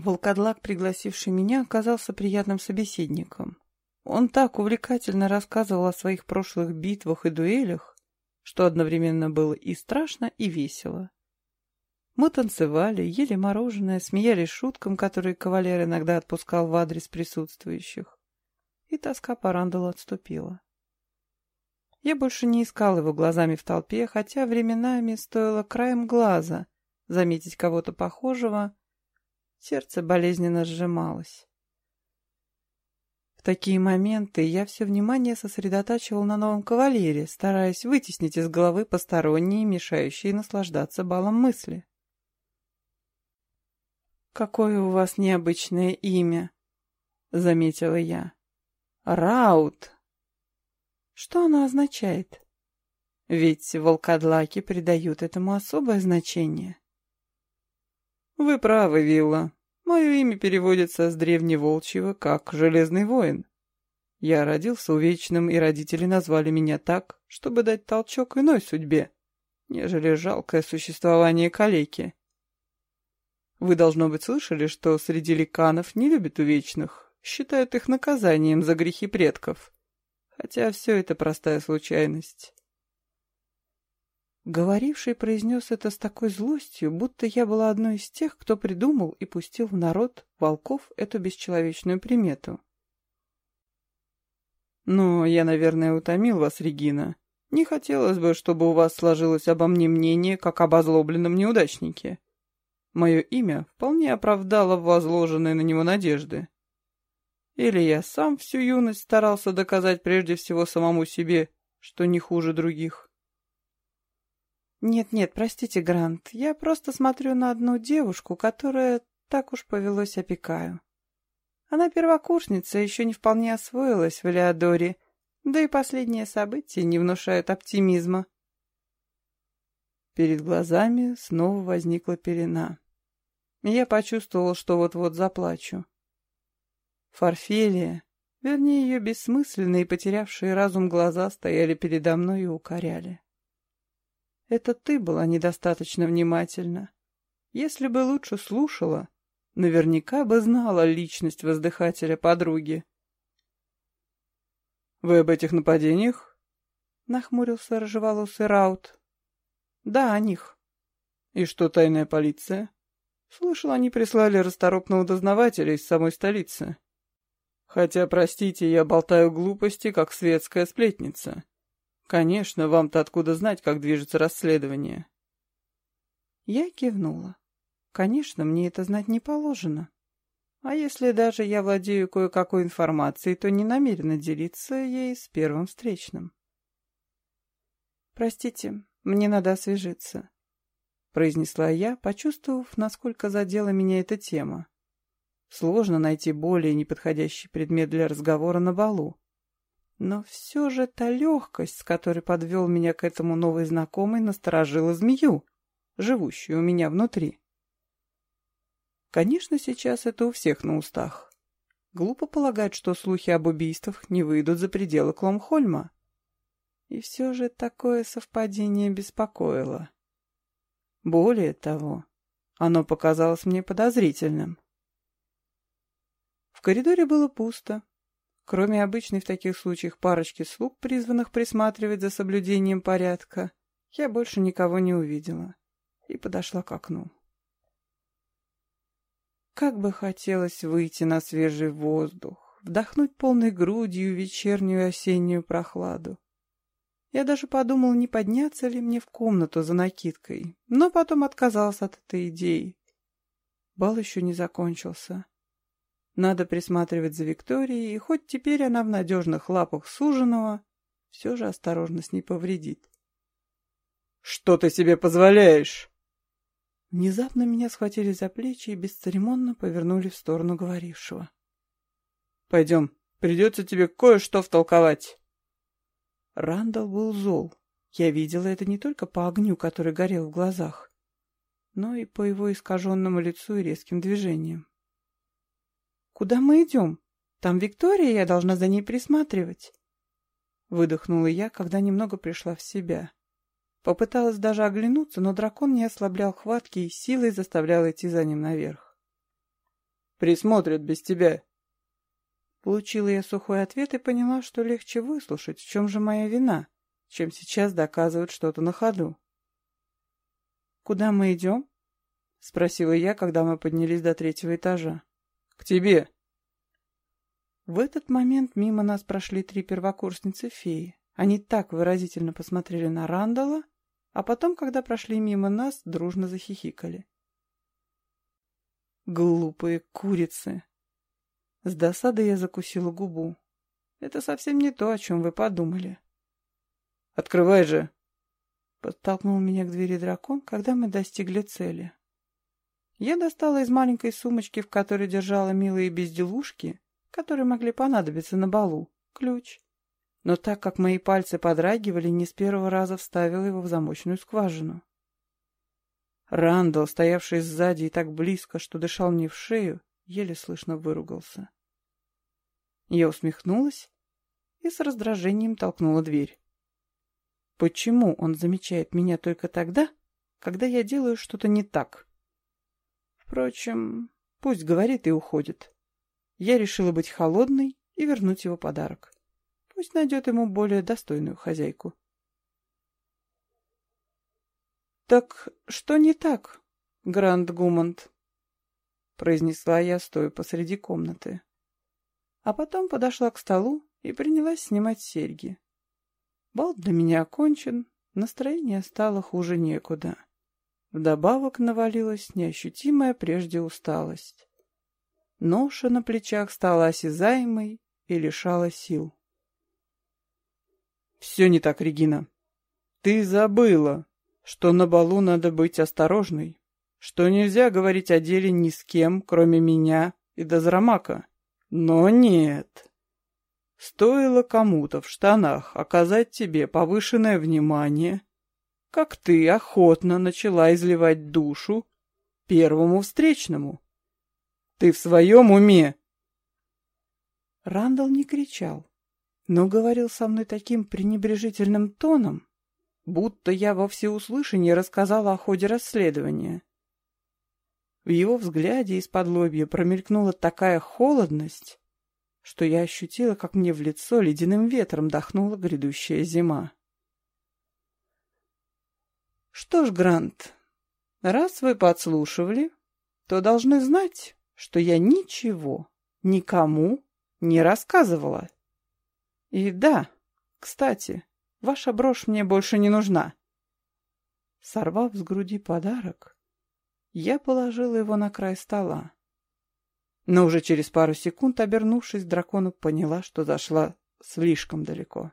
Волкодлак, пригласивший меня, оказался приятным собеседником. Он так увлекательно рассказывал о своих прошлых битвах и дуэлях, что одновременно было и страшно, и весело. Мы танцевали, ели мороженое, смеялись шуткам, которые кавалер иногда отпускал в адрес присутствующих. И тоска по Рандалу отступила. Я больше не искал его глазами в толпе, хотя временами стоило краем глаза заметить кого-то похожего, сердце болезненно сжималось. В такие моменты я все внимание сосредотачивал на новом кавалере, стараясь вытеснить из головы посторонние, мешающие наслаждаться балом мысли. «Какое у вас необычное имя», — заметила я. «Раут». Что оно означает? Ведь волкодлаки придают этому особое значение. Вы правы, Вилла. Мое имя переводится с древневолчьего как «железный воин». Я родился увечным, и родители назвали меня так, чтобы дать толчок иной судьбе, нежели жалкое существование калеки. Вы, должно быть, слышали, что среди ликанов не любят увечных, считают их наказанием за грехи предков. Хотя все это простая случайность. Говоривший произнес это с такой злостью, будто я была одной из тех, кто придумал и пустил в народ волков эту бесчеловечную примету. «Но я, наверное, утомил вас, Регина. Не хотелось бы, чтобы у вас сложилось обо мне мнение, как об озлобленном неудачнике. Мое имя вполне оправдало возложенные на него надежды. Или я сам всю юность старался доказать прежде всего самому себе, что не хуже других. Нет-нет, простите, Грант, я просто смотрю на одну девушку, которая так уж повелось опекаю. Она первокурсница, еще не вполне освоилась в Элеодоре, да и последние события не внушают оптимизма. Перед глазами снова возникла пелена. Я почувствовал, что вот-вот заплачу. Форфелия, вернее ее бессмысленные потерявшие разум глаза стояли передо мной и укоряли. Это ты была недостаточно внимательна. Если бы лучше слушала, наверняка бы знала личность воздыхателя подруги. «Вы об этих нападениях?» — нахмурился рыжеволосый Раут. Да, о них. И что тайная полиция? Слышал, они прислали расторопного дознавателя из самой столицы. Хотя, простите, я болтаю глупости, как светская сплетница. Конечно, вам-то откуда знать, как движется расследование? Я кивнула. Конечно, мне это знать не положено. А если даже я владею кое-какой информацией, то не намерена делиться ей с первым встречным. Простите, мне надо освежиться», — произнесла я, почувствовав, насколько задела меня эта тема. Сложно найти более неподходящий предмет для разговора на балу. Но все же та легкость, с которой подвел меня к этому новый знакомый, насторожила змею, живущую у меня внутри. Конечно, сейчас это у всех на устах. Глупо полагать, что слухи об убийствах не выйдут за пределы Кломхольма. И все же такое совпадение беспокоило. Более того, оно показалось мне подозрительным. В коридоре было пусто. Кроме обычной в таких случаях парочки слуг, призванных присматривать за соблюдением порядка, я больше никого не увидела и подошла к окну. Как бы хотелось выйти на свежий воздух, вдохнуть полной грудью вечернюю осеннюю прохладу. Я даже подумал, не подняться ли мне в комнату за накидкой, но потом отказался от этой идеи. Бал еще не закончился. Надо присматривать за Викторией, и хоть теперь она в надежных лапах суженого, все же осторожность не повредит. «Что ты себе позволяешь?» Внезапно меня схватили за плечи и бесцеремонно повернули в сторону говорившего. «Пойдем, придется тебе кое-что втолковать». Рандall был зол. Я видела это не только по огню, который горел в глазах, но и по его искаженному лицу и резким движениям. «Куда мы идем? Там Виктория, я должна за ней присматривать». Выдохнула я, когда немного пришла в себя. Попыталась даже оглянуться, но дракон не ослаблял хватки и силой заставлял идти за ним наверх. Присмотрят без тебя. Получила я сухой ответ и поняла, что легче выслушать, в чем же моя вина, чем сейчас доказывать что-то на ходу. «Куда мы идем?» — спросила я, когда мы поднялись до третьего этажа. «К тебе». В этот момент мимо нас прошли три первокурсницы-феи. Они так выразительно посмотрели на Рандала, а потом, когда прошли мимо нас, дружно захихикали. Глупые курицы! С досадой я закусила губу. Это совсем не то, о чем вы подумали. «Открывай же!» Подтолкнул меня к двери дракон, когда мы достигли цели. Я достала из маленькой сумочки, в которой держала милые безделушки, которые могли понадобиться на балу, ключ. Но так как мои пальцы подрагивали, не с первого раза вставила его в замочную скважину. Рандall, стоявший сзади и так близко, что дышал мне в шею, еле слышно выругался. Я усмехнулась и с раздражением толкнула дверь. Почему он замечает меня только тогда, когда я делаю что-то не так? Впрочем, пусть говорит и уходит. Я решила быть холодной и вернуть его подарок. Пусть найдет ему более достойную хозяйку. «Так что не так, Гранд Гумонт?» произнесла я, стоя посреди комнаты. А потом подошла к столу и принялась снимать серьги. Бал для меня окончен, настроение стало хуже некуда. Вдобавок навалилась неощутимая прежде усталость. Ноша на плечах стала осязаемой и лишала сил. «Все не так, Регина. Ты забыла, что на балу надо быть осторожной, что нельзя говорить о деле ни с кем, кроме меня и Дозрамака. Но нет. Стоило кому-то в штанах оказать тебе повышенное внимание, как ты охотно начала изливать душу первому встречному. Ты в своем уме? Рандall не кричал, но говорил со мной таким пренебрежительным тоном, будто я во всеуслышание рассказала о ходе расследования. В его взгляде из-под лобья промелькнула такая холодность, что я ощутила, как мне в лицо ледяным ветром дохнула грядущая зима. Что ж, Грант, раз вы подслушивали, то должны знать, что я ничего никому не рассказывала. И да, кстати, ваша брошь мне больше не нужна. Сорвав с груди подарок, я положила его на край стола. Но уже через пару секунд, обернувшись дракону, поняла, что зашла слишком далеко.